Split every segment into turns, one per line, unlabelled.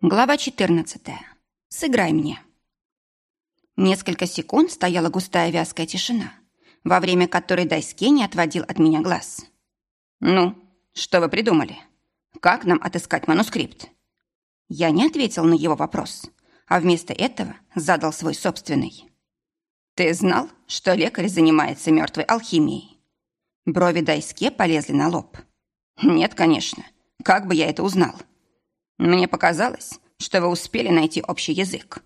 Глава 14. Сыграй мне. Несколько секунд стояла густая вязкая тишина, во время которой Дайске не отводил от меня глаз. «Ну, что вы придумали? Как нам отыскать манускрипт?» Я не ответил на его вопрос, а вместо этого задал свой собственный. «Ты знал, что лекарь занимается мертвой алхимией?» Брови Дайске полезли на лоб. «Нет, конечно. Как бы я это узнал?» Мне показалось, что вы успели найти общий язык.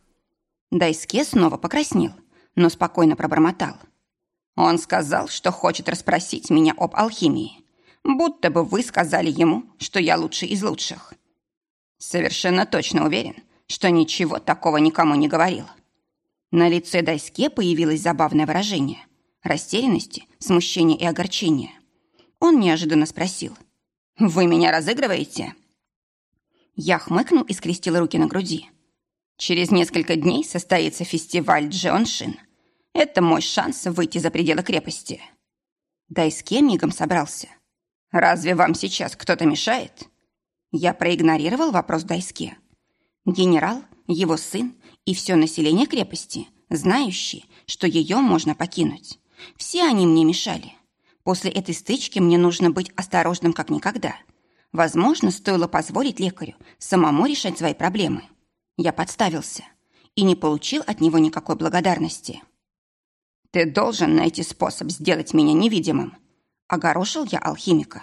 Дайске снова покраснел, но спокойно пробормотал. Он сказал, что хочет расспросить меня об алхимии, будто бы вы сказали ему, что я лучший из лучших. Совершенно точно уверен, что ничего такого никому не говорил. На лице Дайске появилось забавное выражение растерянности, смущения и огорчения. Он неожиданно спросил. «Вы меня разыгрываете?» Я хмыкнул и скрестил руки на груди. Через несколько дней состоится фестиваль Джеоншин. Это мой шанс выйти за пределы крепости. Дайске мигом собрался. «Разве вам сейчас кто-то мешает?» Я проигнорировал вопрос Дайске. Генерал, его сын и все население крепости, знающие, что ее можно покинуть. Все они мне мешали. После этой стычки мне нужно быть осторожным как никогда – Возможно, стоило позволить лекарю самому решать свои проблемы. Я подставился и не получил от него никакой благодарности. «Ты должен найти способ сделать меня невидимым», — огорошил я алхимика.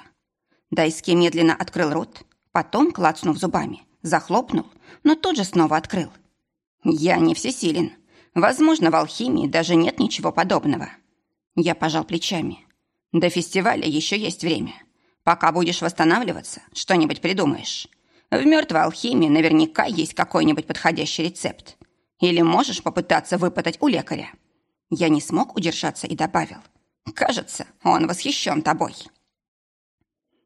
Дайский медленно открыл рот, потом, клацнув зубами, захлопнул, но тут же снова открыл. «Я не всесилен. Возможно, в алхимии даже нет ничего подобного». Я пожал плечами. «До фестиваля еще есть время. Пока будешь восстанавливаться, что-нибудь придумаешь. В мертвой алхимии наверняка есть какой-нибудь подходящий рецепт. Или можешь попытаться выпытать у лекаря. Я не смог удержаться и добавил. Кажется, он восхищен тобой.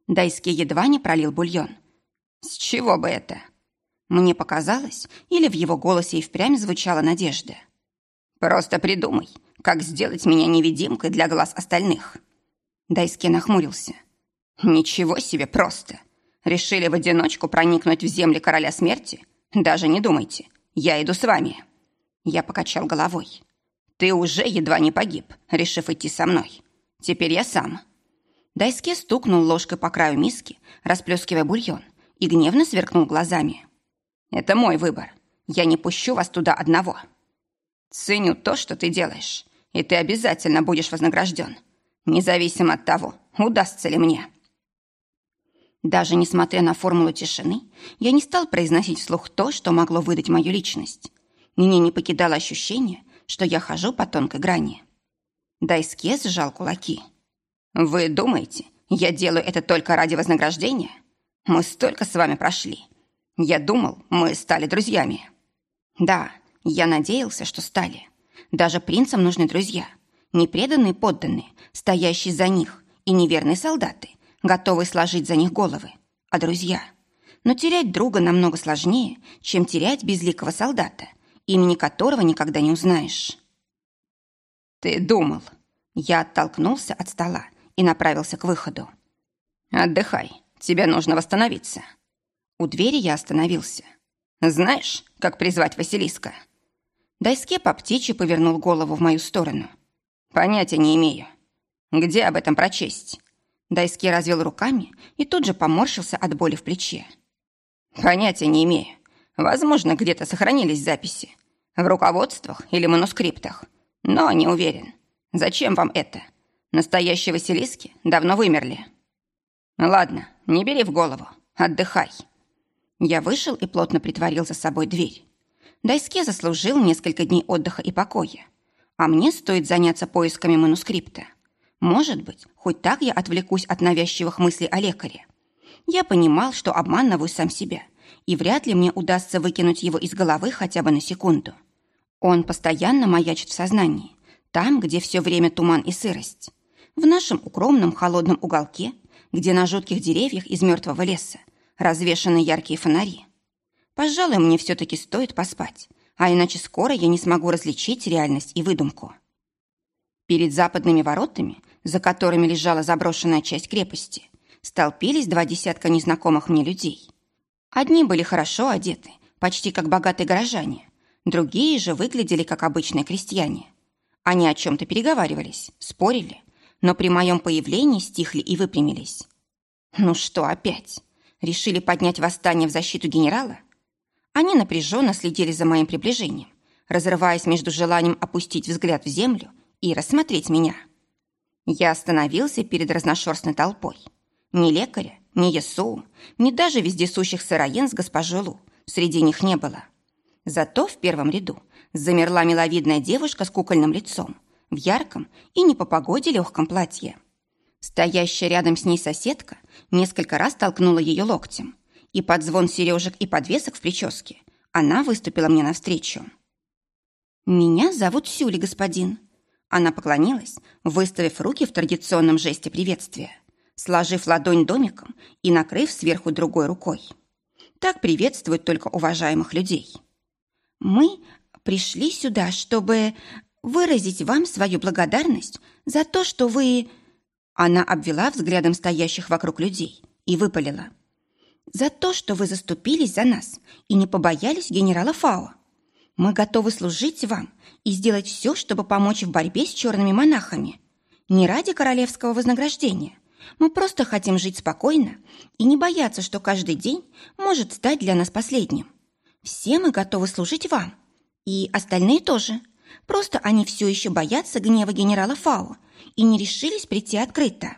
Дайский едва не пролил бульон. С чего бы это? Мне показалось, или в его голосе и впрямь звучала надежда. Просто придумай, как сделать меня невидимкой для глаз остальных. Дайский нахмурился. Ничего себе просто. Решили в одиночку проникнуть в земли короля смерти? Даже не думайте. Я иду с вами. Я покачал головой. Ты уже едва не погиб, решив идти со мной. Теперь я сам. Дайске стукнул ложкой по краю миски, расплескивая бульон, и гневно сверкнул глазами. «Это мой выбор. Я не пущу вас туда одного. Ценю то, что ты делаешь, и ты обязательно будешь вознагражден, независимо от того, удастся ли мне». Даже несмотря на формулу тишины, я не стал произносить вслух то, что могло выдать мою личность. Мне не покидало ощущение, что я хожу по тонкой грани. Дайске сжал кулаки. «Вы думаете, я делаю это только ради вознаграждения? Мы столько с вами прошли. Я думал, мы стали друзьями». «Да, я надеялся, что стали. Даже принцам нужны друзья. Непреданные подданные, стоящие за них, и неверные солдаты, готовый сложить за них головы, а друзья. Но терять друга намного сложнее, чем терять безликого солдата, имени которого никогда не узнаешь. «Ты думал». Я оттолкнулся от стола и направился к выходу. «Отдыхай, тебе нужно восстановиться». У двери я остановился. «Знаешь, как призвать Василиска?» Дайске по птичьи повернул голову в мою сторону. «Понятия не имею. Где об этом прочесть?» Дайский развел руками и тут же поморщился от боли в плече. «Понятия не имею. Возможно, где-то сохранились записи. В руководствах или манускриптах. Но не уверен. Зачем вам это? Настоящие Василиски давно вымерли». «Ладно, не бери в голову. Отдыхай». Я вышел и плотно притворил за собой дверь. Дайске заслужил несколько дней отдыха и покоя. А мне стоит заняться поисками манускрипта. Может быть, хоть так я отвлекусь от навязчивых мыслей о лекаре. Я понимал, что обманываю сам себя, и вряд ли мне удастся выкинуть его из головы хотя бы на секунду. Он постоянно маячит в сознании, там, где все время туман и сырость. В нашем укромном холодном уголке, где на жутких деревьях из мертвого леса развешаны яркие фонари. Пожалуй, мне все-таки стоит поспать, а иначе скоро я не смогу различить реальность и выдумку. Перед западными воротами за которыми лежала заброшенная часть крепости, столпились два десятка незнакомых мне людей. Одни были хорошо одеты, почти как богатые горожане. Другие же выглядели как обычные крестьяне. Они о чем-то переговаривались, спорили, но при моем появлении стихли и выпрямились. Ну что опять? Решили поднять восстание в защиту генерала? Они напряженно следили за моим приближением, разрываясь между желанием опустить взгляд в землю и рассмотреть меня. Я остановился перед разношерстной толпой. Ни лекаря, ни ЕСУ, ни даже вездесущих сыроен с госпожой Лу среди них не было. Зато в первом ряду замерла миловидная девушка с кукольным лицом, в ярком и не по погоде легком платье. Стоящая рядом с ней соседка несколько раз толкнула ее локтем, и под звон сережек и подвесок в прическе она выступила мне навстречу. «Меня зовут Сюли, господин». Она поклонилась, выставив руки в традиционном жесте приветствия сложив ладонь домиком и накрыв сверху другой рукой. Так приветствуют только уважаемых людей. Мы пришли сюда, чтобы выразить вам свою благодарность за то, что вы...» Она обвела взглядом стоящих вокруг людей и выпалила. «За то, что вы заступились за нас и не побоялись генерала Фао. Мы готовы служить вам и сделать все, чтобы помочь в борьбе с черными монахами. Не ради королевского вознаграждения, мы просто хотим жить спокойно и не бояться, что каждый день может стать для нас последним. Все мы готовы служить вам. И остальные тоже. Просто они все еще боятся гнева генерала Фао и не решились прийти открыто.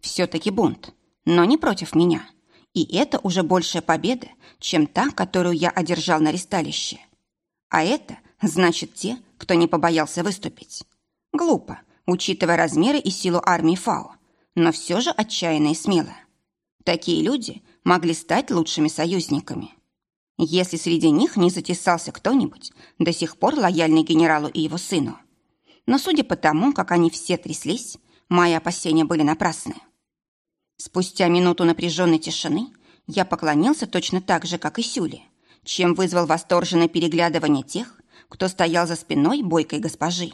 Все-таки бунт, но не против меня. И это уже большая победа, чем та, которую я одержал на ресталище. А это значит те, кто не побоялся выступить. Глупо, учитывая размеры и силу армии Фао но все же отчаянно и смело. Такие люди могли стать лучшими союзниками. Если среди них не затесался кто-нибудь, до сих пор лояльный генералу и его сыну. Но судя по тому, как они все тряслись, мои опасения были напрасны. Спустя минуту напряженной тишины я поклонился точно так же, как и Сюли, чем вызвал восторженное переглядывание тех, кто стоял за спиной бойкой госпожи.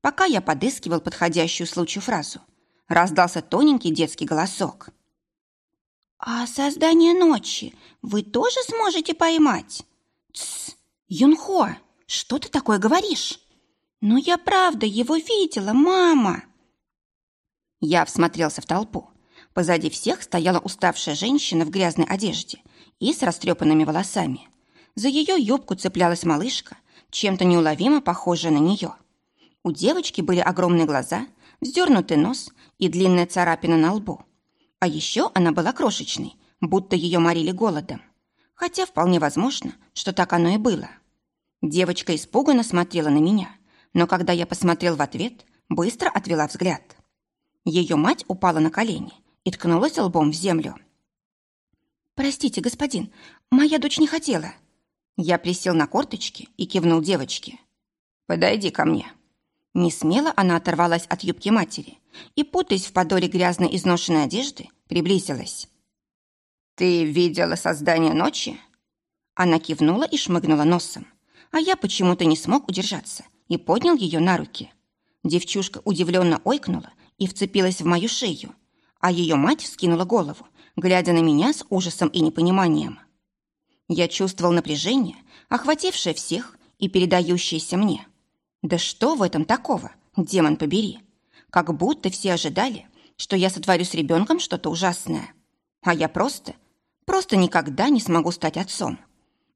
Пока я подыскивал подходящую случаю фразу – раздался тоненький детский голосок. «А создание ночи вы тоже сможете поймать?» «Тсс, Юнхо, что ты такое говоришь?» «Ну, я правда его видела, мама!» Я всмотрелся в толпу. Позади всех стояла уставшая женщина в грязной одежде и с растрепанными волосами. За ее юбку цеплялась малышка, чем-то неуловимо похожая на нее. У девочки были огромные глаза, вздернутый нос и длинная царапина на лбу. А еще она была крошечной, будто ее морили голодом. Хотя вполне возможно, что так оно и было. Девочка испуганно смотрела на меня, но когда я посмотрел в ответ, быстро отвела взгляд. Ее мать упала на колени и ткнулась лбом в землю. «Простите, господин, моя дочь не хотела». Я присел на корточки и кивнул девочке. «Подойди ко мне». Не смело она оторвалась от юбки матери и, путаясь в подоле грязной изношенной одежды, приблизилась. «Ты видела создание ночи?» Она кивнула и шмыгнула носом, а я почему-то не смог удержаться и поднял ее на руки. Девчушка удивленно ойкнула и вцепилась в мою шею, а ее мать вскинула голову, глядя на меня с ужасом и непониманием. Я чувствовал напряжение, охватившее всех и передающееся мне. Да что в этом такого, демон побери? Как будто все ожидали, что я сотворю с ребенком что-то ужасное. А я просто, просто никогда не смогу стать отцом.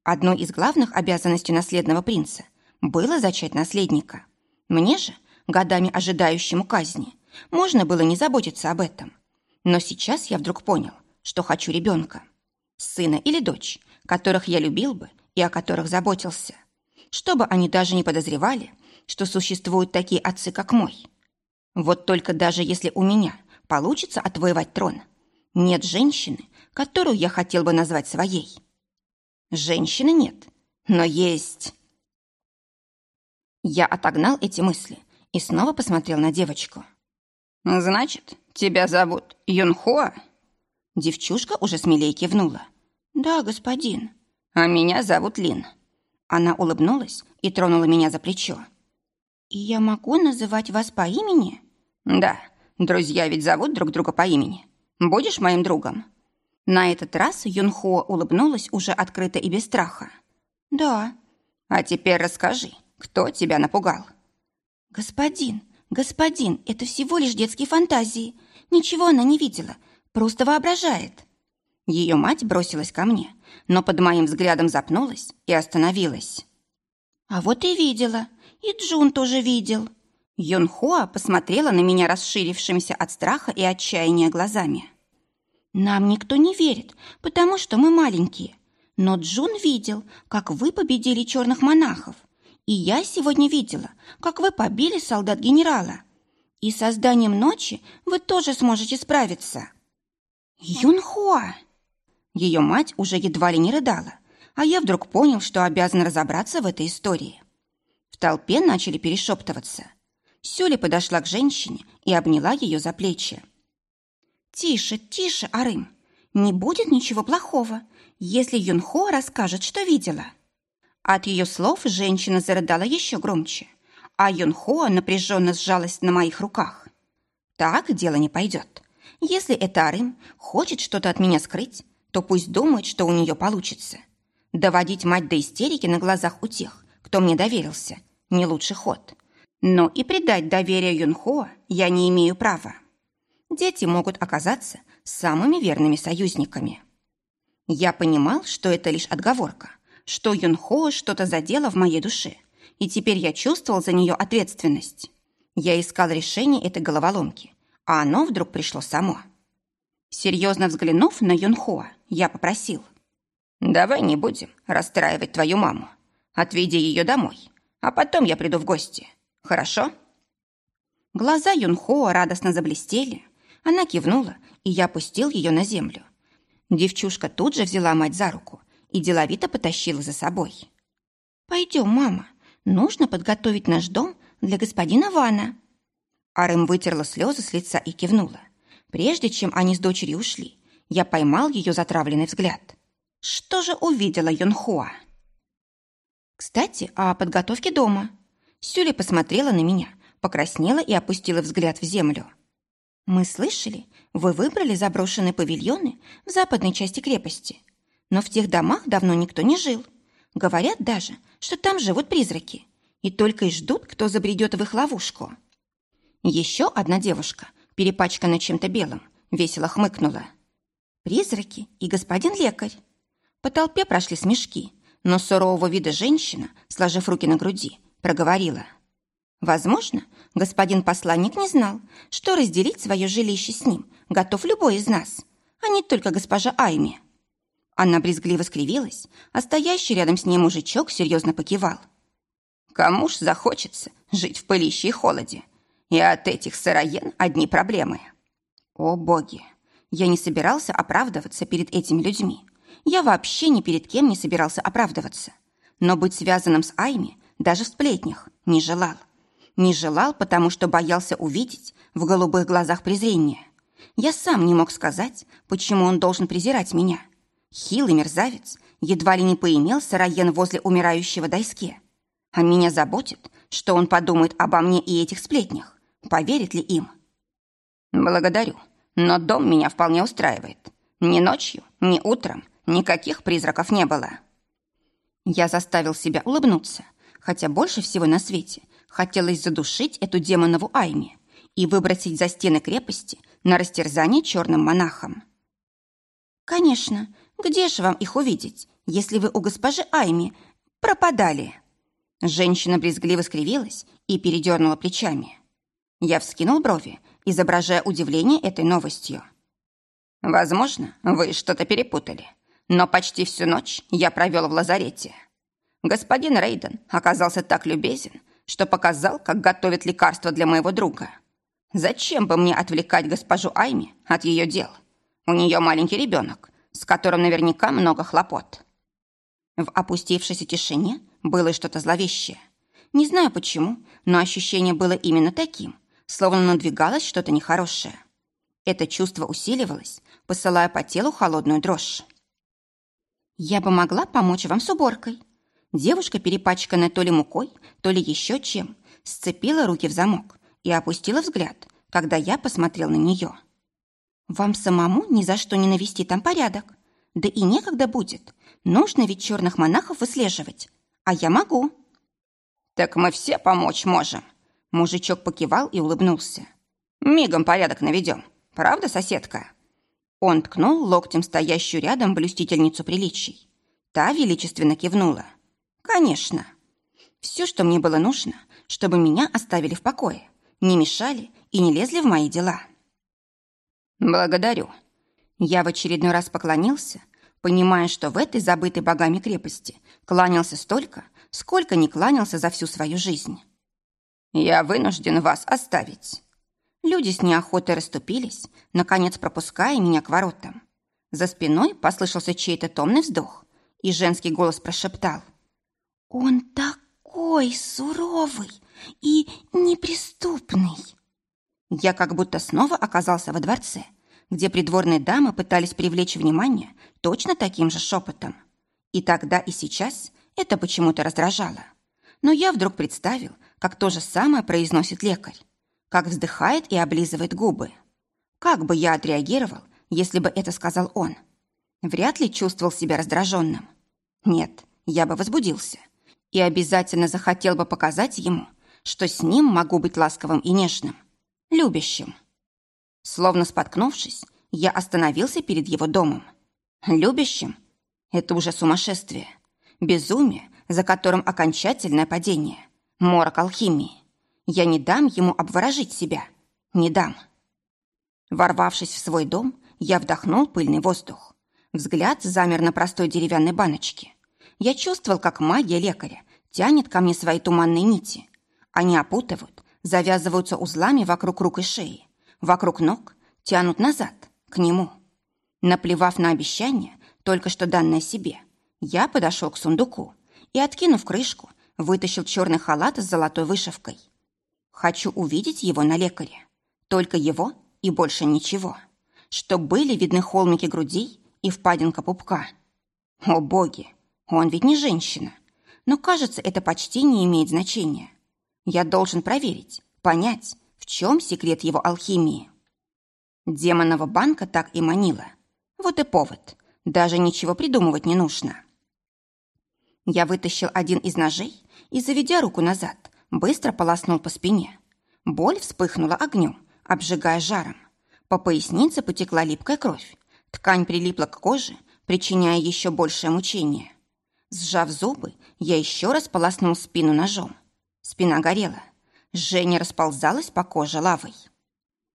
Одной из главных обязанностей наследного принца было зачать наследника. Мне же, годами ожидающему казни, можно было не заботиться об этом. Но сейчас я вдруг понял, что хочу ребенка. Сына или дочь, которых я любил бы и о которых заботился. Чтобы они даже не подозревали, что существуют такие отцы, как мой. Вот только даже если у меня получится отвоевать трон, нет женщины, которую я хотел бы назвать своей. Женщины нет, но есть... Я отогнал эти мысли и снова посмотрел на девочку. «Значит, тебя зовут Юнхуа?» Девчушка уже смелее кивнула. «Да, господин». «А меня зовут Лин». Она улыбнулась и тронула меня за плечо. «И я могу называть вас по имени?» «Да, друзья ведь зовут друг друга по имени. Будешь моим другом?» На этот раз Юнхо улыбнулась уже открыто и без страха. «Да». «А теперь расскажи, кто тебя напугал?»
«Господин, господин, это всего лишь детские фантазии. Ничего она не видела, просто воображает».
Ее мать бросилась ко мне, но под моим взглядом запнулась и остановилась.
«А вот и видела. И Джун тоже видел».
Юнхоа посмотрела на меня расширившимися от страха и отчаяния глазами.
«Нам никто не верит, потому что мы маленькие. Но Джун видел, как вы победили черных монахов. И я сегодня видела, как вы побили солдат генерала. И созданием ночи вы тоже сможете справиться».
«Юнхуа!» Ее мать уже едва ли не рыдала, а я вдруг понял, что обязан разобраться в этой истории. В толпе начали перешептываться. Сюли подошла к женщине и обняла ее за плечи.
«Тише, тише, Арым. Не будет ничего плохого, если Юнхо расскажет, что видела». От ее слов женщина зарыдала еще громче, а Юнхо напряженно сжалась на моих руках. «Так дело не пойдет. Если это Арым хочет что-то от меня скрыть, то пусть думает, что у нее получится. Доводить мать до истерики на глазах у тех, кто мне доверился, не лучший ход. Но и предать доверие Юнхо я не имею права. Дети могут оказаться самыми верными союзниками. Я понимал, что это лишь отговорка, что Юнхо что-то задело в моей душе, и теперь я чувствовал за нее ответственность. Я искал решение этой головоломки, а оно вдруг пришло само. Серьезно взглянув на Юнхоа, я попросил. «Давай не будем расстраивать твою маму. Отведи ее домой, а потом я приду в гости. Хорошо?» Глаза Юнхоа радостно заблестели. Она кивнула, и я опустил ее на землю. Девчушка тут же взяла мать за руку и деловито потащила за собой. «Пойдем, мама. Нужно подготовить наш дом для господина Вана». Арым вытерла слезы с лица и кивнула. Прежде чем они с дочерью ушли, я поймал ее затравленный взгляд. Что же увидела Юнхуа? Кстати, о подготовке дома. Сюли посмотрела на меня, покраснела и опустила взгляд в землю. Мы слышали, вы выбрали заброшенные павильоны в западной части крепости. Но в тех домах давно никто не жил. Говорят даже, что там живут призраки. И только и ждут, кто забредет в их ловушку. Еще одна девушка, перепачканная чем-то белым, весело хмыкнула. Призраки и господин лекарь. По толпе прошли смешки, но сурового вида женщина, сложив руки на груди, проговорила. Возможно, господин посланник не знал, что разделить свое жилище с ним готов любой из нас, а не только госпожа Айми. Она брезгливо скривилась, а стоящий рядом с ней мужичок серьезно покивал. Кому ж захочется жить в пылище и холоде? И от этих сыроен одни проблемы. О, боги! Я не собирался оправдываться перед этими людьми. Я вообще ни перед кем не собирался оправдываться. Но быть связанным с Айми даже в сплетнях не желал. Не желал, потому что боялся увидеть в голубых глазах презрение. Я сам не мог сказать, почему он должен презирать меня. Хилый мерзавец едва ли не поимел сыроен возле умирающего Дайске. А меня заботит, что он подумает обо мне и этих сплетнях. Поверит ли им? Благодарю, но дом меня вполне устраивает. Ни ночью, ни утром Никаких призраков не было. Я заставил себя улыбнуться, хотя больше всего на свете хотелось задушить эту демонову Айми и выбросить за стены крепости на растерзание черным монахам. «Конечно, где же вам их увидеть, если вы у госпожи Айми пропадали?» Женщина брезгливо скривилась и передернула плечами. Я вскинул брови, изображая удивление этой новостью. «Возможно, вы что-то перепутали но почти всю ночь я провел в лазарете. Господин Рейден оказался так любезен, что показал, как готовят лекарства для моего друга. Зачем бы мне отвлекать госпожу Айми от ее дел? У нее маленький ребенок, с которым наверняка много хлопот. В опустившейся тишине было что-то зловещее. Не знаю почему, но ощущение было именно таким, словно надвигалось что-то нехорошее. Это чувство усиливалось, посылая по телу холодную дрожь. «Я бы могла помочь вам с уборкой». Девушка, перепачканная то ли мукой, то ли еще чем, сцепила руки в замок и опустила взгляд, когда я посмотрел на нее. Вам самому ни за что не навести там порядок. Да и некогда будет. Нужно ведь черных монахов выслеживать. А я могу.
Так мы все помочь можем. Мужичок покивал и улыбнулся. Мигом порядок наведем. Правда, соседка? Он ткнул локтем стоящую рядом блюстительницу приличий. Та величественно кивнула. Конечно. Все, что мне было нужно, чтобы меня оставили в покое, не мешали и не лезли в мои дела. Благодарю. Я в очередной раз поклонился, понимая, что в этой забытой богами крепости кланялся столько, сколько не кланялся за всю свою жизнь. Я вынужден вас оставить. Люди с неохотой расступились, наконец пропуская меня к воротам. За спиной послышался чей-то томный вздох, и женский голос прошептал.
«Он такой суровый и неприступный!»
Я как будто снова оказался во дворце, где придворные дамы пытались привлечь внимание точно таким же шепотом. И тогда, и сейчас это почему-то раздражало. Но я вдруг представил, как то же самое произносит лекарь, как вздыхает и облизывает губы. Как бы я отреагировал, если бы это сказал он? Вряд ли чувствовал себя раздраженным. Нет, я бы возбудился. И обязательно захотел бы показать ему, что с ним могу быть ласковым и нежным, любящим. Словно споткнувшись, я остановился перед его домом. Любящим? Это уже сумасшествие. Безумие, за которым окончательное падение. Морок алхимии. Я не дам ему обворожить себя. Не дам. Ворвавшись в свой дом, я вдохнул пыльный воздух. Взгляд замер на простой деревянной баночке. Я чувствовал, как магия лекаря тянет ко мне свои туманные нити. Они опутывают, завязываются узлами вокруг рук и шеи, вокруг ног, тянут назад, к нему. Наплевав на обещание, только что данное себе, я подошел к сундуку и, откинув крышку, вытащил черный халат с золотой вышивкой. Хочу увидеть его на лекаре. Только его и больше ничего. Чтоб были видны холмики грудей и впадинка пупка. О боги, он ведь не женщина. Но, кажется, это почти не имеет значения. Я должен проверить, понять, в чем секрет его алхимии. Демонова банка так и манила. Вот и повод. Даже ничего придумывать не нужно. Я вытащил один из ножей и, заведя руку назад, быстро полоснул по спине. Боль вспыхнула огнем, обжигая жаром. По пояснице потекла липкая кровь. Ткань прилипла к коже, причиняя еще большее мучение. Сжав зубы, я еще раз полоснул спину ножом. Спина горела. Женя расползалась по коже лавой.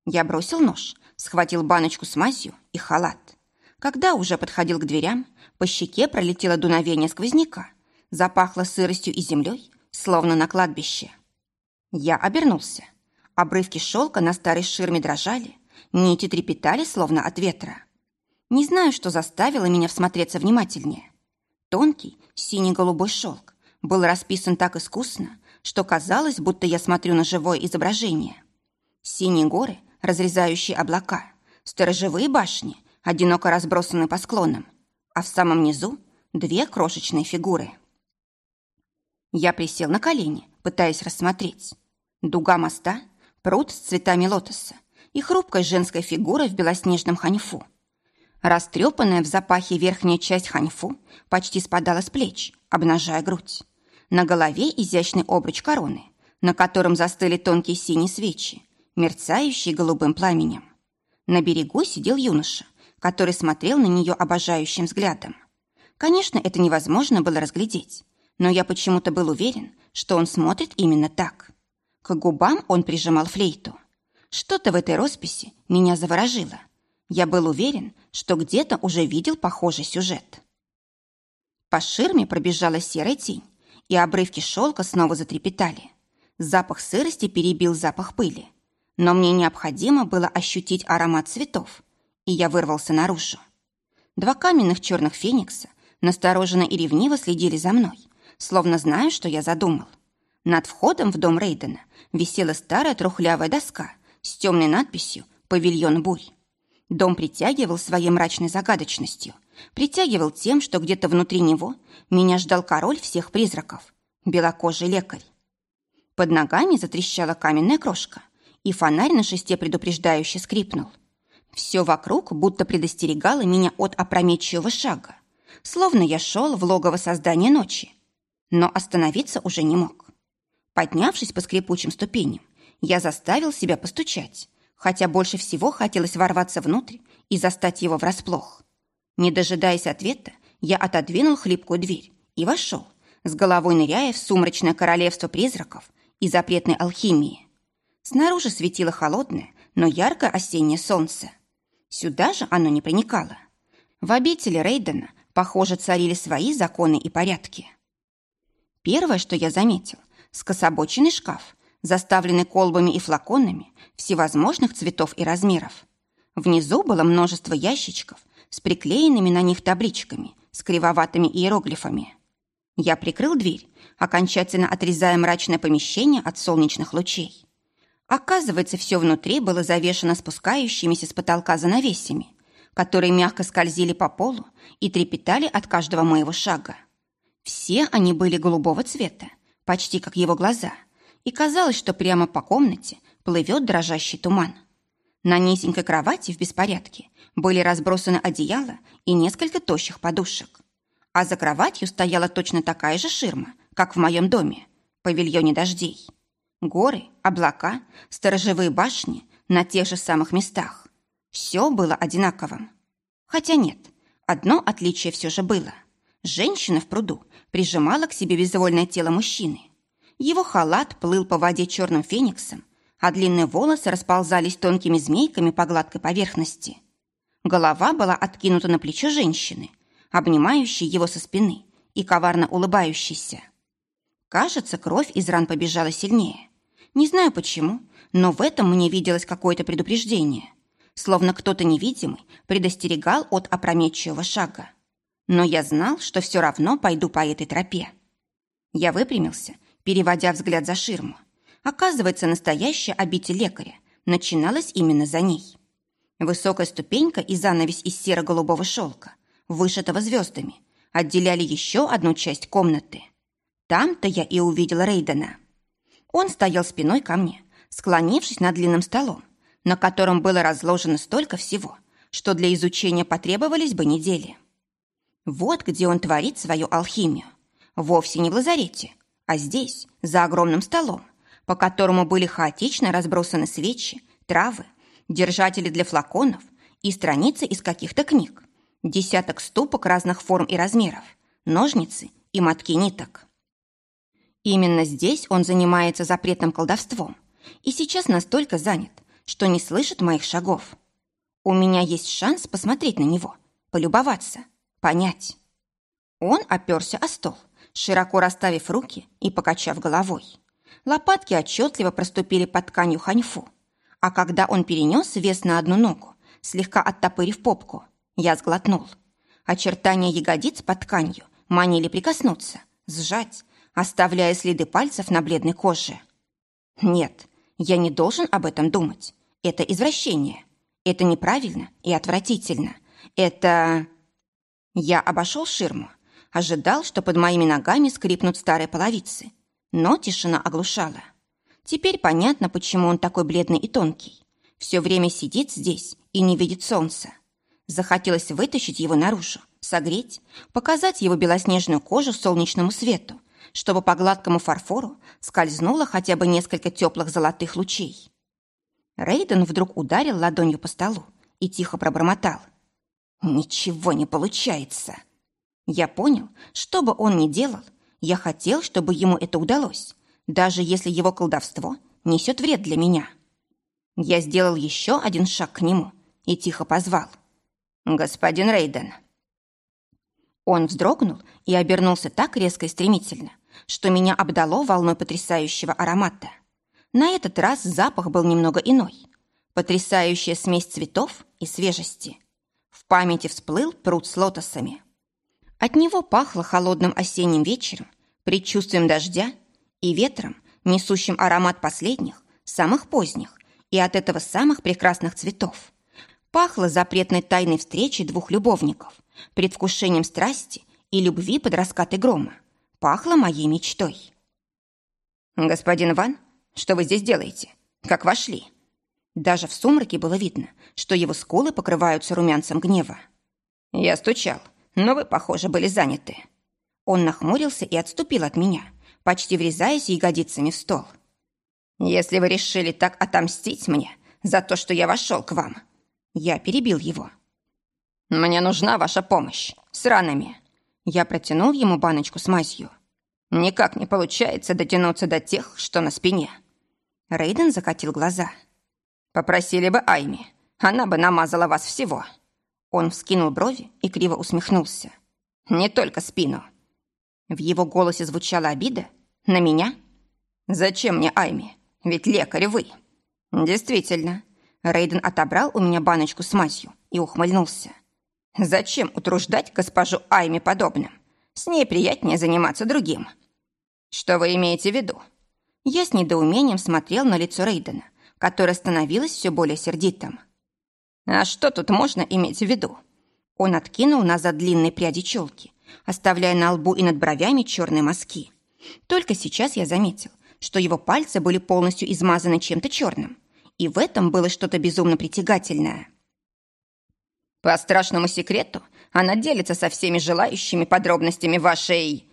Я бросил нож, схватил баночку с мазью и халат. Когда уже подходил к дверям, по щеке пролетело дуновение сквозняка. Запахло сыростью и землей, словно на кладбище. Я обернулся. Обрывки шелка на старой ширме дрожали, нити трепетали, словно от ветра. Не знаю, что заставило меня всмотреться внимательнее. Тонкий, синий-голубой шелк был расписан так искусно, что казалось, будто я смотрю на живое изображение. Синие горы, разрезающие облака, сторожевые башни, одиноко разбросаны по склонам, а в самом низу две крошечные фигуры. Я присел на колени, пытаясь рассмотреть. Дуга моста, пруд с цветами лотоса и хрупкая женская фигура в белоснежном ханьфу. Растрепанная в запахе верхняя часть ханьфу почти спадала с плеч, обнажая грудь. На голове изящный обруч короны, на котором застыли тонкие синие свечи, мерцающие голубым пламенем. На берегу сидел юноша, который смотрел на нее обожающим взглядом. Конечно, это невозможно было разглядеть, но я почему-то был уверен, что он смотрит именно так. К губам он прижимал флейту. Что-то в этой росписи меня заворожило. Я был уверен, что где-то уже видел похожий сюжет. По ширме пробежала серая тень, и обрывки шелка снова затрепетали. Запах сырости перебил запах пыли. Но мне необходимо было ощутить аромат цветов, и я вырвался наружу. Два каменных черных феникса настороженно и ревниво следили за мной, словно зная, что я задумал. Над входом в дом Рейдена висела старая трухлявая доска с темной надписью «Павильон бурь». Дом притягивал своей мрачной загадочностью – притягивал тем, что где-то внутри него меня ждал король всех призраков, белокожий лекарь. Под ногами затрещала каменная крошка, и фонарь на шесте предупреждающе скрипнул. Все вокруг будто предостерегало меня от опрометчивого шага, словно я шел в логово создания ночи. Но остановиться уже не мог. Поднявшись по скрипучим ступеням, я заставил себя постучать, хотя больше всего хотелось ворваться внутрь и застать его врасплох. Не дожидаясь ответа, я отодвинул хлипкую дверь и вошел, с головой ныряя в сумрачное королевство призраков и запретной алхимии. Снаружи светило холодное, но яркое осеннее солнце. Сюда же оно не проникало. В обители Рейдена, похоже, царили свои законы и порядки. Первое, что я заметил, скособоченный шкаф, заставленный колбами и флаконами всевозможных цветов и размеров. Внизу было множество ящичков с приклеенными на них табличками с кривоватыми иероглифами. Я прикрыл дверь, окончательно отрезая мрачное помещение от солнечных лучей. Оказывается, все внутри было завешено спускающимися с потолка занавесями, которые мягко скользили по полу и трепетали от каждого моего шага. Все они были голубого цвета, почти как его глаза, и казалось, что прямо по комнате плывет дрожащий туман. На низенькой кровати в беспорядке были разбросаны одеяла и несколько тощих подушек. А за кроватью стояла точно такая же ширма, как в моем доме, павильоне дождей. Горы, облака, сторожевые башни на тех же самых местах. Все было одинаковым. Хотя нет, одно отличие все же было. Женщина в пруду прижимала к себе безвольное тело мужчины. Его халат плыл по воде черным фениксом, а длинные волосы расползались тонкими змейками по гладкой поверхности. Голова была откинута на плечо женщины, обнимающей его со спины и коварно улыбающейся. Кажется, кровь из ран побежала сильнее. Не знаю почему, но в этом мне виделось какое-то предупреждение. Словно кто-то невидимый предостерегал от опрометчивого шага. Но я знал, что все равно пойду по этой тропе. Я выпрямился, переводя взгляд за ширму. Оказывается, настоящая обитель лекаря начиналась именно за ней. Высокая ступенька и занавес из серо-голубого шелка, вышитого звездами, отделяли еще одну часть комнаты – там-то я и увидела Рейдена. Он стоял спиной ко мне, склонившись над длинным столом, на котором было разложено столько всего, что для изучения потребовались бы недели. Вот где он творит свою алхимию. Вовсе не в лазарете, а здесь, за огромным столом, по которому были хаотично разбросаны свечи, травы, держатели для флаконов и страницы из каких-то книг, десяток ступок разных форм и размеров, ножницы и мотки ниток. Именно здесь он занимается запретным колдовством и сейчас настолько занят, что не слышит моих шагов. У меня есть шанс посмотреть на него, полюбоваться, понять. Он оперся о стол, широко расставив руки и покачав головой. Лопатки отчетливо проступили под тканью ханьфу, а когда он перенес вес на одну ногу, слегка оттопырив попку, я сглотнул. Очертания ягодиц под тканью манили прикоснуться, сжать, оставляя следы пальцев на бледной коже. Нет, я не должен об этом думать. Это извращение. Это неправильно и отвратительно. Это... Я обошел ширму, ожидал, что под моими ногами скрипнут старые половицы, но тишина оглушала. Теперь понятно, почему он такой бледный и тонкий. Все время сидит здесь и не видит солнца. Захотелось вытащить его наружу, согреть, показать его белоснежную кожу солнечному свету, чтобы по гладкому фарфору скользнуло хотя бы несколько теплых золотых лучей. Рейден вдруг ударил ладонью по столу и тихо пробормотал. «Ничего не получается». Я понял, что бы он ни делал, я хотел, чтобы ему это удалось, даже если его колдовство несет вред для меня. Я сделал еще один шаг к нему и тихо позвал. «Господин Рейден». Он вздрогнул и обернулся так резко и стремительно, что меня обдало волной потрясающего аромата. На этот раз запах был немного иной. Потрясающая смесь цветов и свежести. Памяти всплыл пруд с лотосами. От него пахло холодным осенним вечером, предчувствием дождя и ветром, несущим аромат последних, самых поздних и от этого самых прекрасных цветов. Пахло запретной тайной встречи двух любовников – предвкушением страсти и любви под раскаты грома. Пахло моей мечтой. «Господин Ван, что вы здесь делаете? Как вошли?» Даже в сумраке было видно, что его скулы покрываются румянцем гнева. Я стучал, но вы, похоже, были заняты. Он нахмурился и отступил от меня, почти врезаясь ягодицами в стол. «Если вы решили так отомстить мне за то, что я вошел к вам...» Я перебил его. «Мне нужна ваша помощь с ранами». Я протянул ему баночку с мазью. «Никак не получается дотянуться до тех, что на спине». Рейден закатил глаза. «Попросили бы Айми, она бы намазала вас всего». Он вскинул брови и криво усмехнулся. «Не только спину». В его голосе звучала обида. «На меня? Зачем мне Айми? Ведь лекарь вы». «Действительно». Рейден отобрал у меня баночку с мазью и ухмыльнулся. «Зачем утруждать госпожу Айми подобным? С ней приятнее заниматься другим». «Что вы имеете в виду?» Я с недоумением смотрел на лицо Рейдена, которое становилось все более сердитым. «А что тут можно иметь в виду?» Он откинул назад длинные пряди челки, оставляя на лбу и над бровями черные мазки. Только сейчас я заметил, что его пальцы были полностью измазаны чем-то черным, и в этом было что-то безумно притягательное. По страшному секрету она делится со всеми желающими подробностями вашей...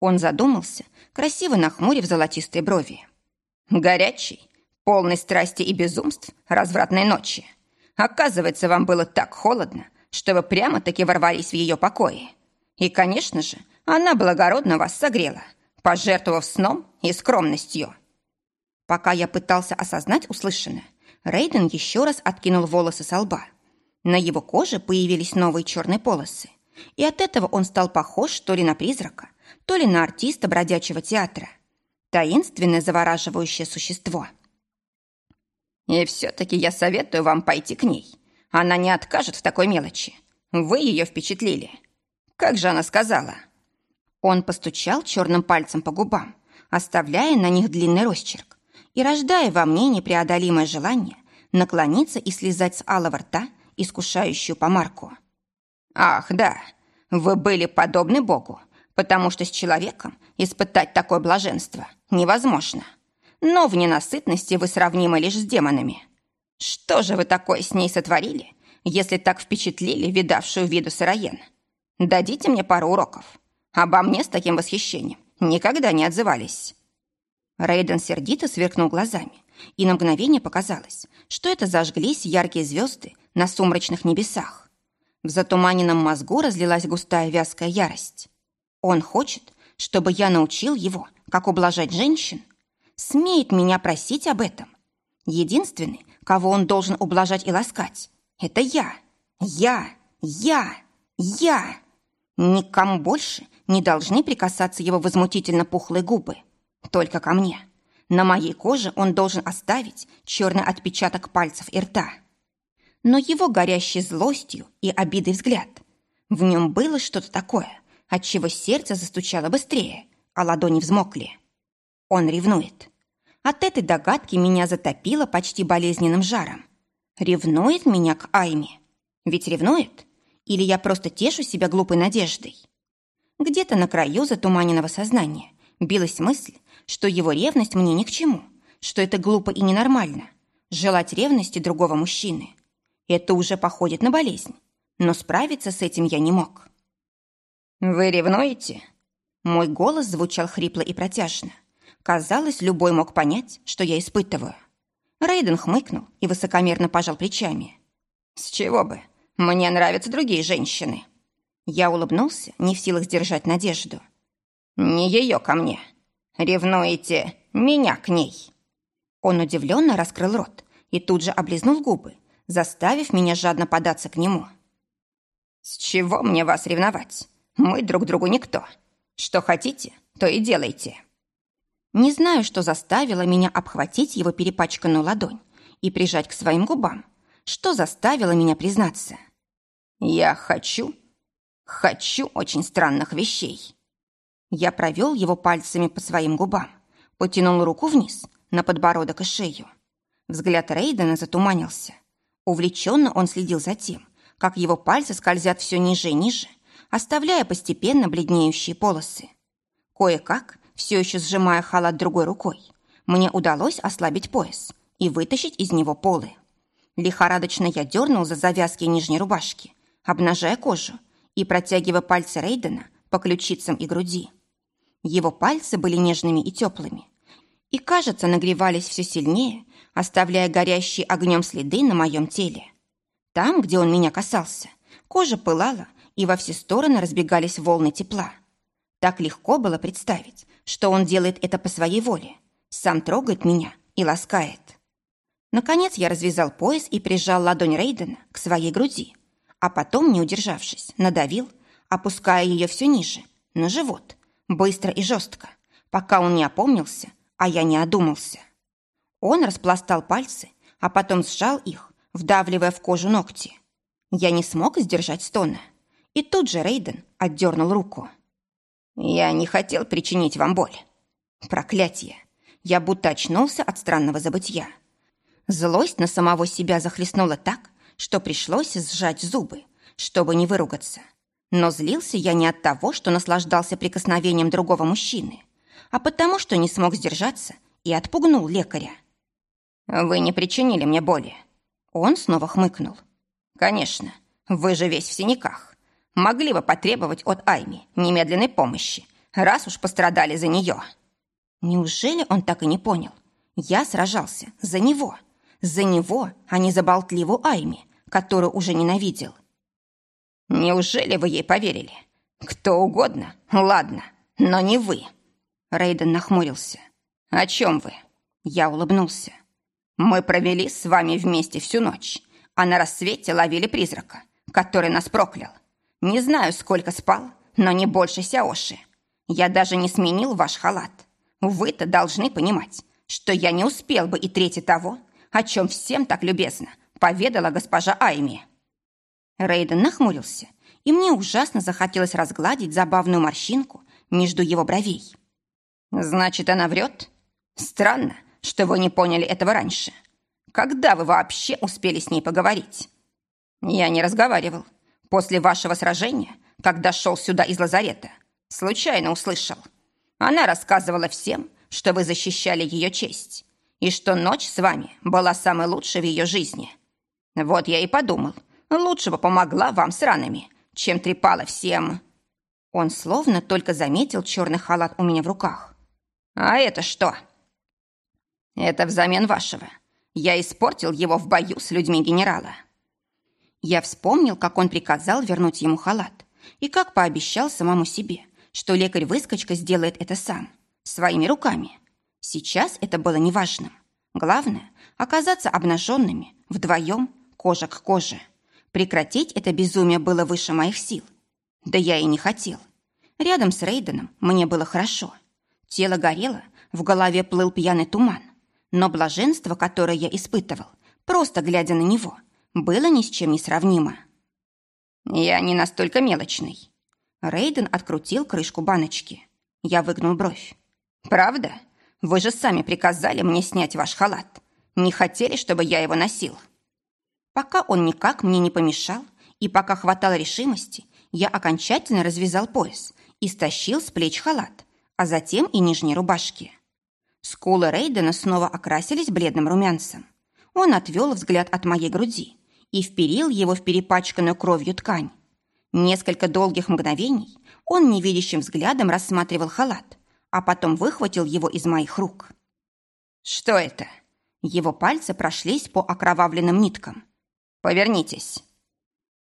Он задумался, красиво нахмурив золотистые брови. Горячий, полный страсти и безумств развратной ночи. Оказывается, вам было так холодно, что вы прямо-таки ворвались в ее покои. И, конечно же, она благородно вас согрела, пожертвовав сном и скромностью. Пока я пытался осознать услышанное, Рейден еще раз откинул волосы со лба. На его коже появились новые черные полосы, и от этого он стал похож то ли на призрака, то ли на артиста бродячего театра. Таинственное завораживающее существо. И все-таки я советую вам пойти к ней. Она не откажет в такой мелочи. Вы ее впечатлили. Как же она сказала? Он постучал черным пальцем по губам, оставляя на них длинный росчерк и рождая во мне непреодолимое желание наклониться и слезать с алого рта искушающую помарку. «Ах, да, вы были подобны Богу, потому что с человеком испытать такое блаженство невозможно. Но в ненасытности вы сравнимы лишь с демонами. Что же вы такое с ней сотворили, если так впечатлили видавшую виду сыроен? Дадите мне пару уроков. Обо мне с таким восхищением никогда не отзывались». Рейден сердито сверкнул глазами, и на мгновение показалось, что это зажглись яркие звезды на сумрачных небесах. В затуманенном мозгу разлилась густая вязкая ярость. Он хочет, чтобы я научил его, как ублажать женщин? Смеет меня просить об этом? Единственный, кого он должен ублажать и ласкать, это я. Я, я, я. Никому больше не должны прикасаться его возмутительно пухлые губы. Только ко мне. На моей коже он должен оставить черный отпечаток пальцев и рта. Но его горящий злостью и обидой взгляд, в нем было что-то такое, отчего сердце застучало быстрее, а ладони взмокли. Он ревнует. От этой догадки меня затопило почти болезненным жаром. Ревнует меня к Айме. Ведь ревнует? Или я просто тешу себя глупой надеждой? Где-то на краю затуманенного сознания билась мысль, что его ревность мне ни к чему, что это глупо и ненормально. Желать ревности другого мужчины. Это уже походит на болезнь. Но справиться с этим я не мог. «Вы ревнуете?» Мой голос звучал хрипло и протяжно. Казалось, любой мог понять, что я испытываю. Рейден хмыкнул и высокомерно пожал плечами. «С чего бы? Мне нравятся другие женщины». Я улыбнулся, не в силах сдержать надежду. «Не ее ко мне. Ревнуете меня к ней?» Он удивленно раскрыл рот и тут же облизнул губы, заставив меня жадно податься к нему. «С чего мне вас ревновать? Мы друг другу никто. Что хотите, то и делайте». Не знаю, что заставило меня обхватить его перепачканную ладонь и прижать к своим губам. Что заставило меня признаться? «Я хочу, хочу очень странных вещей». Я провел его пальцами по своим губам, потянул руку вниз, на подбородок и шею. Взгляд Рейдена затуманился. Увлеченно он следил за тем, как его пальцы скользят все ниже и ниже, оставляя постепенно бледнеющие полосы. Кое-как, все еще сжимая халат другой рукой, мне удалось ослабить пояс и вытащить из него полы. Лихорадочно я дернул за завязки нижней рубашки, обнажая кожу и протягивая пальцы Рейдена по ключицам и груди. Его пальцы были нежными и теплыми, и, кажется, нагревались все сильнее, оставляя горящие огнем следы на моем теле. Там, где он меня касался, кожа пылала, и во все стороны разбегались волны тепла. Так легко было представить, что он делает это по своей воле, сам трогает меня и ласкает. Наконец я развязал пояс и прижал ладонь Рейдена к своей груди, а потом, не удержавшись, надавил, опуская ее все ниже, на живот, быстро и жестко, пока он не опомнился, а я не одумался. Он распластал пальцы, а потом сжал их, вдавливая в кожу ногти. Я не смог сдержать стона. И тут же Рейден отдернул руку. «Я не хотел причинить вам боль. Проклятие! Я будто очнулся от странного забытья. Злость на самого себя захлестнула так, что пришлось сжать зубы, чтобы не выругаться. Но злился я не от того, что наслаждался прикосновением другого мужчины, а потому, что не смог сдержаться и отпугнул лекаря. «Вы не причинили мне боли». Он снова хмыкнул. «Конечно, вы же весь в синяках. Могли бы потребовать от Айми немедленной помощи, раз уж пострадали за нее». Неужели он так и не понял? Я сражался за него. За него, а не за болтливую Айми, которую уже ненавидел. Неужели вы ей поверили? Кто угодно, ладно, но не вы. Рейден нахмурился. О чем вы? Я улыбнулся. Мы провели с вами вместе всю ночь, а на рассвете ловили призрака, который нас проклял. Не знаю, сколько спал, но не больше Сяоши. Я даже не сменил ваш халат. Вы-то должны понимать, что я не успел бы и трети того, о чем всем так любезно поведала госпожа Айми. Рейден нахмурился, и мне ужасно захотелось разгладить забавную морщинку между его бровей. «Значит, она врет? Странно, что вы не поняли этого раньше. Когда вы вообще успели с ней поговорить?» «Я не разговаривал. После вашего сражения, когда шел сюда из лазарета, случайно услышал. Она рассказывала всем, что вы защищали ее честь, и что ночь с вами была самой лучшей в ее жизни. Вот я и подумал, лучше бы помогла вам с ранами, чем трепала всем. Он словно только заметил черный халат у меня в руках. А это что? Это взамен вашего. Я испортил его в бою с людьми генерала. Я вспомнил, как он приказал вернуть ему халат, и как пообещал самому себе, что лекарь-выскочка сделает это сам, своими руками. Сейчас это было неважным. Главное – оказаться обнаженными, вдвоем, кожа к коже. Прекратить это безумие было выше моих сил. Да я и не хотел. Рядом с Рейденом мне было хорошо. Тело горело, в голове плыл пьяный туман. Но блаженство, которое я испытывал, просто глядя на него, было ни с чем не сравнимо. «Я не настолько мелочный». Рейден открутил крышку баночки. Я выгнул бровь. «Правда? Вы же сами приказали мне снять ваш халат. Не хотели, чтобы я его носил?» Пока он никак мне не помешал, и пока хватало решимости, я окончательно развязал пояс и стащил с плеч халат, а затем и нижние рубашки. Скулы Рейдена снова окрасились бледным румянцем. Он отвел взгляд от моей груди и вперил его в перепачканную кровью ткань. Несколько долгих мгновений он невидящим взглядом рассматривал халат, а потом выхватил его из моих рук. «Что это?» Его пальцы прошлись по окровавленным ниткам. «Повернитесь».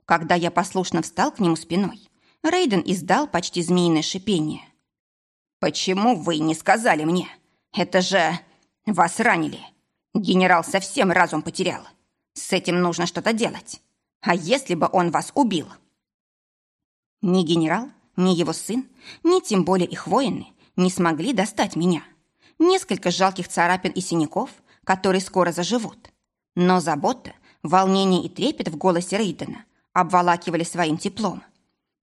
Когда я послушно встал к нему спиной, Рейден издал почти змеиное шипение. «Почему вы не сказали мне? Это же... Вас ранили. Генерал совсем разум потерял. С этим нужно что-то делать. А если бы он вас убил?» Ни генерал, ни его сын, ни тем более их воины не смогли достать меня. Несколько жалких царапин и синяков, которые скоро заживут. Но забота, волнение и трепет в голосе Рейдена обволакивали своим теплом.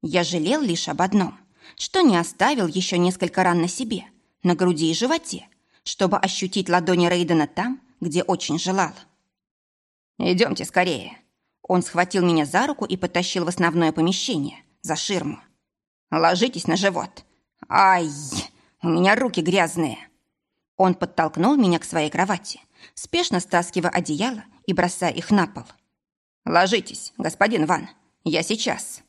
Я жалел лишь об одном, что не оставил еще несколько ран на себе, на груди и животе, чтобы ощутить ладони Рейдена там, где очень желал. «Идемте скорее». Он схватил меня за руку и потащил в основное помещение, за ширму. «Ложитесь на живот. Ай!» У меня руки грязные. Он подтолкнул меня к своей кровати, спешно стаскивая одеяло и бросая их на пол. «Ложитесь, господин Ван, я сейчас».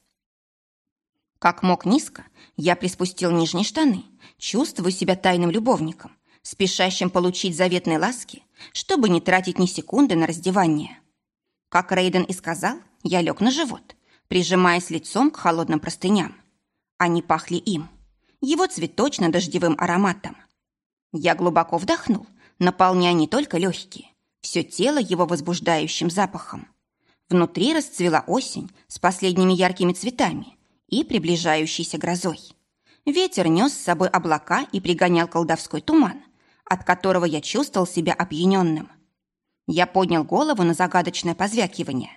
Как мог низко, я приспустил нижние штаны, чувствуя себя тайным любовником, спешащим получить заветные ласки, чтобы не тратить ни секунды на раздевание. Как Рейден и сказал, я лег на живот, прижимаясь лицом к холодным простыням. Они пахли им, его цветочно-дождевым ароматом. Я глубоко вдохнул, наполняя не только легкие, все тело его возбуждающим запахом. Внутри расцвела осень с последними яркими цветами и приближающейся грозой. Ветер нес с собой облака и пригонял колдовской туман, от которого я чувствовал себя опьяненным. Я поднял голову на загадочное позвякивание.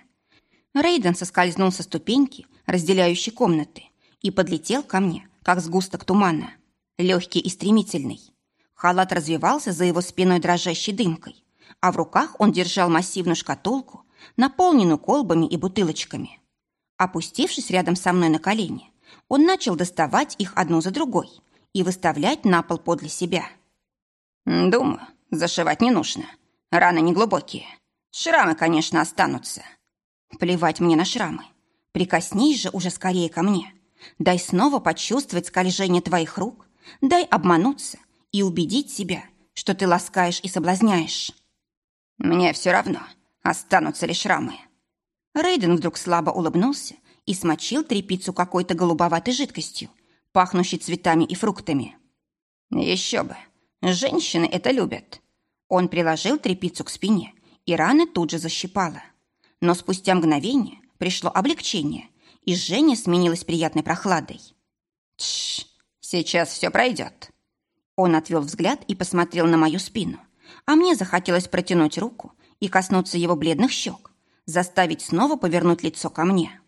Рейден соскользнул со ступеньки, разделяющей комнаты, и подлетел ко мне, как сгусток тумана, легкий и стремительный. Халат развивался за его спиной дрожащей дымкой, а в руках он держал массивную шкатулку, наполненную колбами и бутылочками. Опустившись рядом со мной на колени, он начал доставать их одну за другой и выставлять на пол подле себя. «Думаю, зашивать не нужно. Раны неглубокие. Шрамы, конечно, останутся. Плевать мне на шрамы. Прикоснись же уже скорее ко мне. Дай снова почувствовать скольжение твоих рук. Дай обмануться и убедить себя, что ты ласкаешь и соблазняешь. Мне все равно, останутся ли шрамы. Рейден вдруг слабо улыбнулся и смочил трепицу какой-то голубоватой жидкостью, пахнущей цветами и фруктами. Еще бы, женщины это любят. Он приложил трепицу к спине, и раны тут же защипала. Но спустя мгновение пришло облегчение, и Женя сменилась приятной прохладой. «Тш, сейчас все пройдет». Он отвел взгляд и посмотрел на мою спину, а мне захотелось протянуть руку и коснуться его бледных щек, заставить снова повернуть лицо ко мне.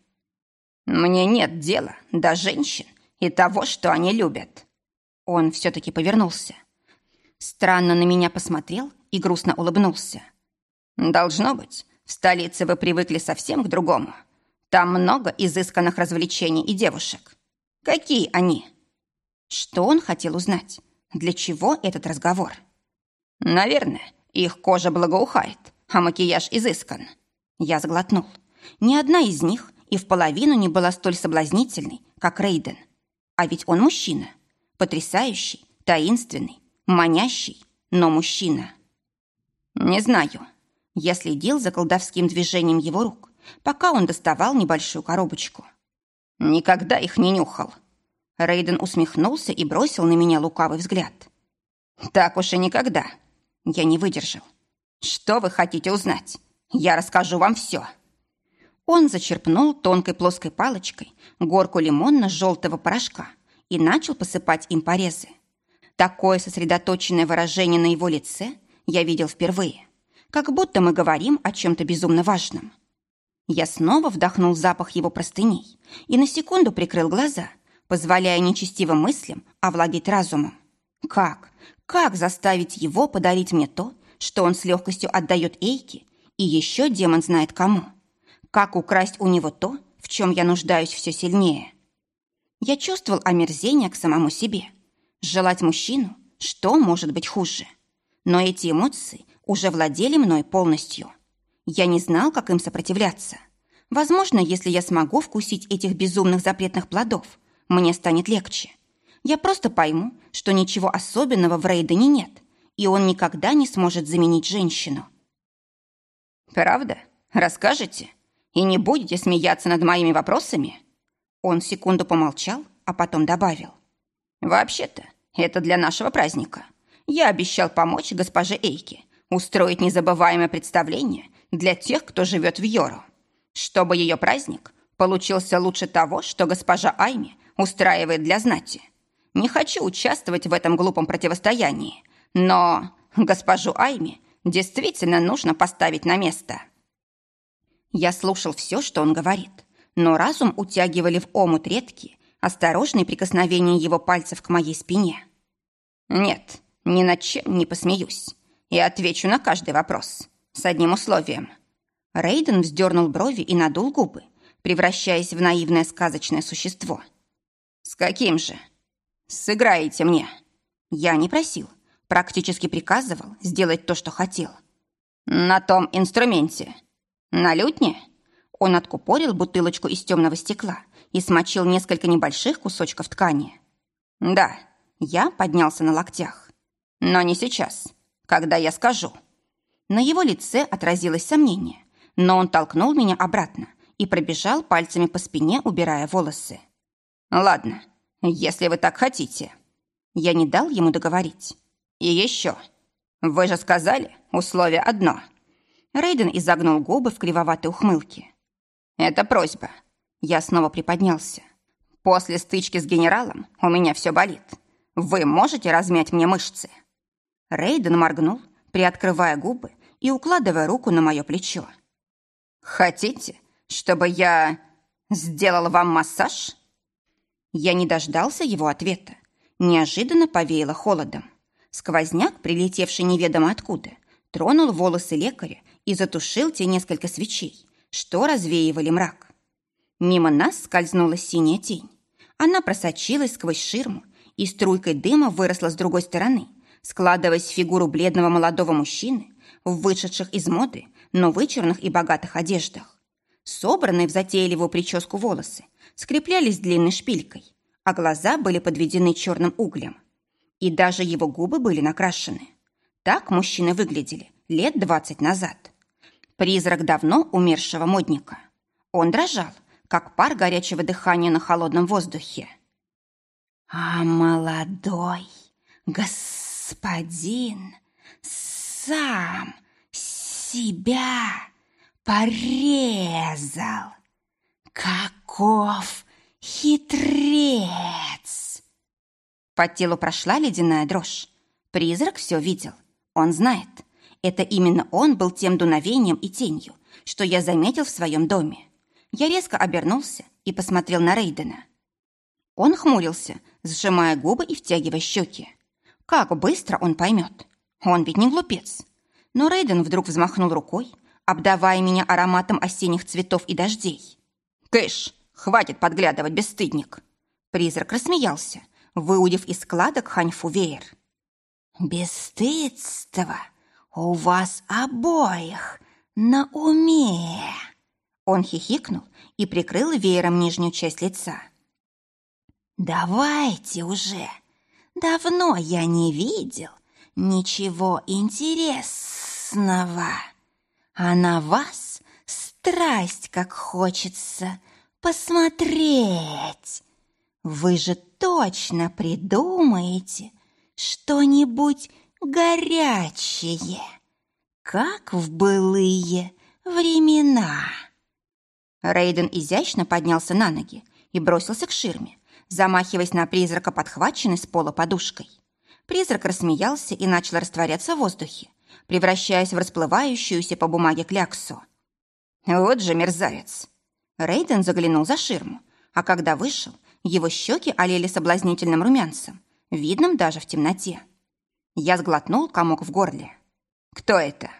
«Мне нет дела до женщин и того, что они любят». Он все-таки повернулся. Странно на меня посмотрел и грустно улыбнулся. «Должно быть, в столице вы привыкли совсем к другому. Там много изысканных развлечений и девушек. Какие они?» Что он хотел узнать? Для чего этот разговор? «Наверное, их кожа благоухает, а макияж изыскан». Я сглотнул. Ни одна из них и в половину не была столь соблазнительной, как Рейден. А ведь он мужчина. Потрясающий, таинственный, манящий, но мужчина. Не знаю. Я следил за колдовским движением его рук, пока он доставал небольшую коробочку. Никогда их не нюхал. Рейден усмехнулся и бросил на меня лукавый взгляд. Так уж и никогда. Я не выдержал. Что вы хотите узнать? Я расскажу вам все. Он зачерпнул тонкой плоской палочкой горку лимонно-желтого порошка и начал посыпать им порезы. Такое сосредоточенное выражение на его лице я видел впервые, как будто мы говорим о чем-то безумно важном. Я снова вдохнул запах его простыней и на секунду прикрыл глаза, позволяя нечестивым мыслям овладеть разумом. Как? Как заставить его подарить мне то, что он с легкостью отдает Эйке, и еще демон знает кому? Как украсть у него то, в чем я нуждаюсь все сильнее? Я чувствовал омерзение к самому себе – Желать мужчину, что может быть хуже? Но эти эмоции уже владели мной полностью. Я не знал, как им сопротивляться. Возможно, если я смогу вкусить этих безумных запретных плодов, мне станет легче. Я просто пойму, что ничего особенного в Рейдене нет, и он никогда не сможет заменить женщину. «Правда? Расскажете? И не будете смеяться над моими вопросами?» Он секунду помолчал, а потом добавил. «Вообще-то, это для нашего праздника. Я обещал помочь госпоже Эйке устроить незабываемое представление для тех, кто живет в Йору. Чтобы ее праздник получился лучше того, что госпожа Айми устраивает для знати. Не хочу участвовать в этом глупом противостоянии, но госпожу Айми действительно нужно поставить на место. Я слушал все, что он говорит, но разум утягивали в омут редкие, осторожные прикосновения его пальцев к моей спине. «Нет, ни над чем не посмеюсь. И отвечу на каждый вопрос. С одним условием». Рейден вздернул брови и надул губы, превращаясь в наивное сказочное существо. «С каким же?» «Сыграете мне». Я не просил, практически приказывал сделать то, что хотел. На том инструменте. На лютне? Он откупорил бутылочку из темного стекла и смочил несколько небольших кусочков ткани. Да, я поднялся на локтях. Но не сейчас, когда я скажу. На его лице отразилось сомнение, но он толкнул меня обратно и пробежал пальцами по спине, убирая волосы. «Ладно, если вы так хотите». Я не дал ему договорить. «И еще. Вы же сказали, условие одно». Рейден изогнул губы в кривоватой ухмылке. «Это просьба». Я снова приподнялся. «После стычки с генералом у меня все болит. Вы можете размять мне мышцы?» Рейден моргнул, приоткрывая губы и укладывая руку на мое плечо. «Хотите, чтобы я сделал вам массаж?» Я не дождался его ответа. Неожиданно повеяло холодом. Сквозняк, прилетевший неведомо откуда, тронул волосы лекаря и затушил те несколько свечей, что развеивали мрак. Мимо нас скользнула синяя тень. Она просочилась сквозь ширму и струйкой дыма выросла с другой стороны, складываясь в фигуру бледного молодого мужчины в вышедших из моды, но вычурных и богатых одеждах. Собранные в затейливую прическу волосы скреплялись длинной шпилькой, а глаза были подведены черным углем. И даже его губы были накрашены. Так мужчины выглядели лет двадцать назад. Призрак давно умершего модника. Он дрожал, как пар горячего дыхания на холодном воздухе. «А молодой господин сам себя порезал. Каков хитрец!» По телу прошла ледяная дрожь. Призрак все видел. Он знает. Это именно он был тем дуновением и тенью, что я заметил в своем доме. Я резко обернулся и посмотрел на Рейдена. Он хмурился, сжимая губы и втягивая щеки. Как быстро он поймет. Он ведь не глупец. Но Рейден вдруг взмахнул рукой, обдавая меня ароматом осенних цветов и дождей. «Кэш, хватит подглядывать, бесстыдник!» Призрак рассмеялся, выудив из складок ханьфу веер. «Бесстыдство у вас обоих на уме!» Он хихикнул и прикрыл веером нижнюю часть лица. «Давайте уже! Давно я не видел ничего интересного, а на вас страсть как хочется посмотреть. Вы же точно придумаете что-нибудь горячее, как в былые времена». Рейден изящно поднялся на ноги и бросился к ширме, замахиваясь на призрака, подхваченный с пола подушкой. Призрак рассмеялся и начал растворяться в воздухе, превращаясь в расплывающуюся по бумаге кляксу. «Вот же мерзавец!» Рейден заглянул за ширму, а когда вышел, его щеки олели соблазнительным румянцем, видным даже в темноте. Я сглотнул комок в горле. «Кто это?»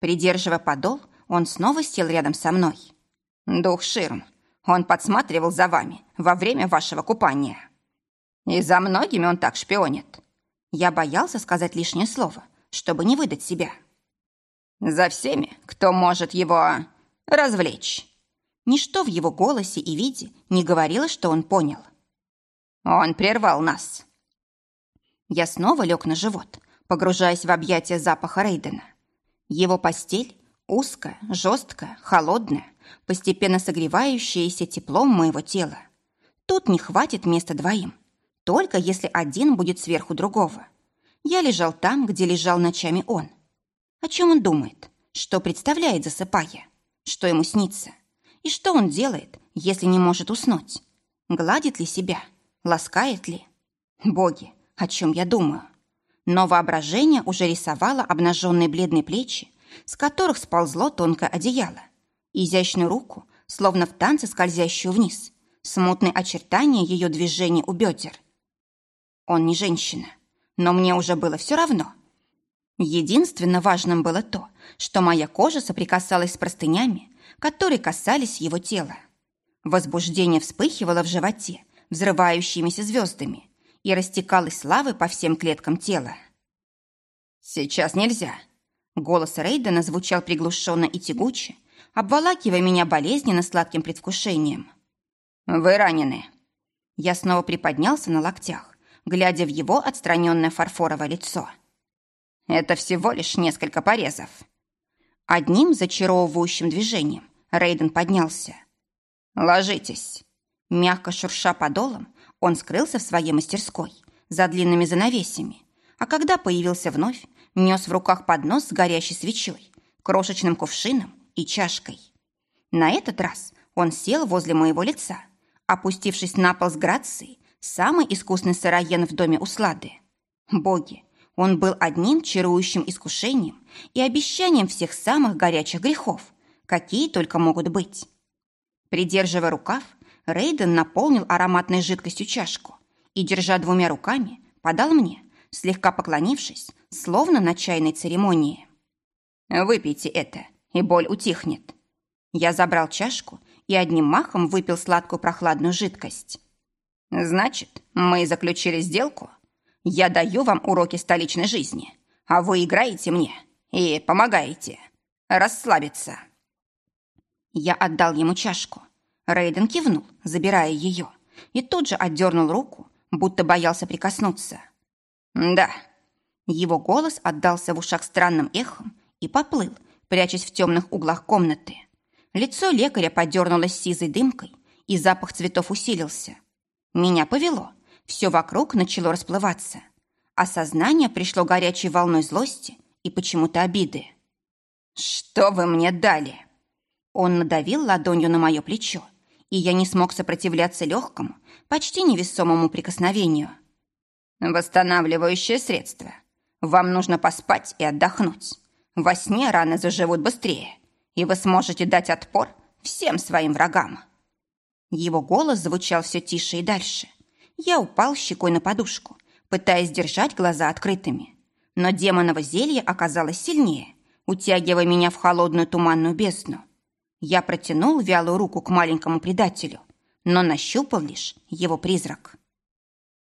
Придерживая подол, он снова сел рядом со мной. «Дух Ширм, он подсматривал за вами во время вашего купания. И за многими он так шпионит. Я боялся сказать лишнее слово, чтобы не выдать себя. За всеми, кто может его развлечь. Ничто в его голосе и виде не говорило, что он понял. Он прервал нас. Я снова лег на живот, погружаясь в объятия запаха Рейдена. Его постель узкая, жесткая, холодная, постепенно согревающаяся теплом моего тела. Тут не хватит места двоим, только если один будет сверху другого. Я лежал там, где лежал ночами он. О чем он думает? Что представляет, засыпая? Что ему снится? И что он делает, если не может уснуть? Гладит ли себя? Ласкает ли? Боги, о чем я думаю? Но воображение уже рисовало обнаженные бледные плечи, с которых сползло тонкое одеяло, изящную руку, словно в танце скользящую вниз, смутные очертания ее движений у бедер. Он не женщина, но мне уже было все равно. Единственно важным было то, что моя кожа соприкасалась с простынями, которые касались его тела. Возбуждение вспыхивало в животе, взрывающимися звездами, и растекалось славой по всем клеткам тела. «Сейчас нельзя», Голос Рейдена звучал приглушенно и тягуче, обволакивая меня болезненно сладким предвкушением. «Вы ранены». Я снова приподнялся на локтях, глядя в его отстраненное фарфоровое лицо. «Это всего лишь несколько порезов». Одним зачаровывающим движением Рейден поднялся. «Ложитесь». Мягко шурша подолом, он скрылся в своей мастерской за длинными занавесями, а когда появился вновь, нес в руках поднос с горящей свечой, крошечным кувшином и чашкой. На этот раз он сел возле моего лица, опустившись на пол с грацией, самый искусный сыроен в доме Услады. Боги, он был одним чарующим искушением и обещанием всех самых горячих грехов, какие только могут быть. Придерживая рукав, Рейден наполнил ароматной жидкостью чашку и, держа двумя руками, подал мне, слегка поклонившись, словно на чайной церемонии. «Выпейте это, и боль утихнет». Я забрал чашку и одним махом выпил сладкую прохладную жидкость. «Значит, мы заключили сделку? Я даю вам уроки столичной жизни, а вы играете мне и помогаете расслабиться». Я отдал ему чашку. Рейден кивнул, забирая ее, и тут же отдернул руку, будто боялся прикоснуться. «Да». Его голос отдался в ушах странным эхом и поплыл, прячась в темных углах комнаты. Лицо лекаря подернулось сизой дымкой, и запах цветов усилился. Меня повело, все вокруг начало расплываться. Осознание пришло горячей волной злости и почему-то обиды. «Что вы мне дали?» Он надавил ладонью на мое плечо, и я не смог сопротивляться легкому, почти невесомому прикосновению. «Восстанавливающее средство. Вам нужно поспать и отдохнуть. Во сне раны заживут быстрее, и вы сможете дать отпор всем своим врагам». Его голос звучал все тише и дальше. Я упал щекой на подушку, пытаясь держать глаза открытыми. Но демоново зелье оказалось сильнее, утягивая меня в холодную туманную бездну. Я протянул вялую руку к маленькому предателю, но нащупал лишь его призрак.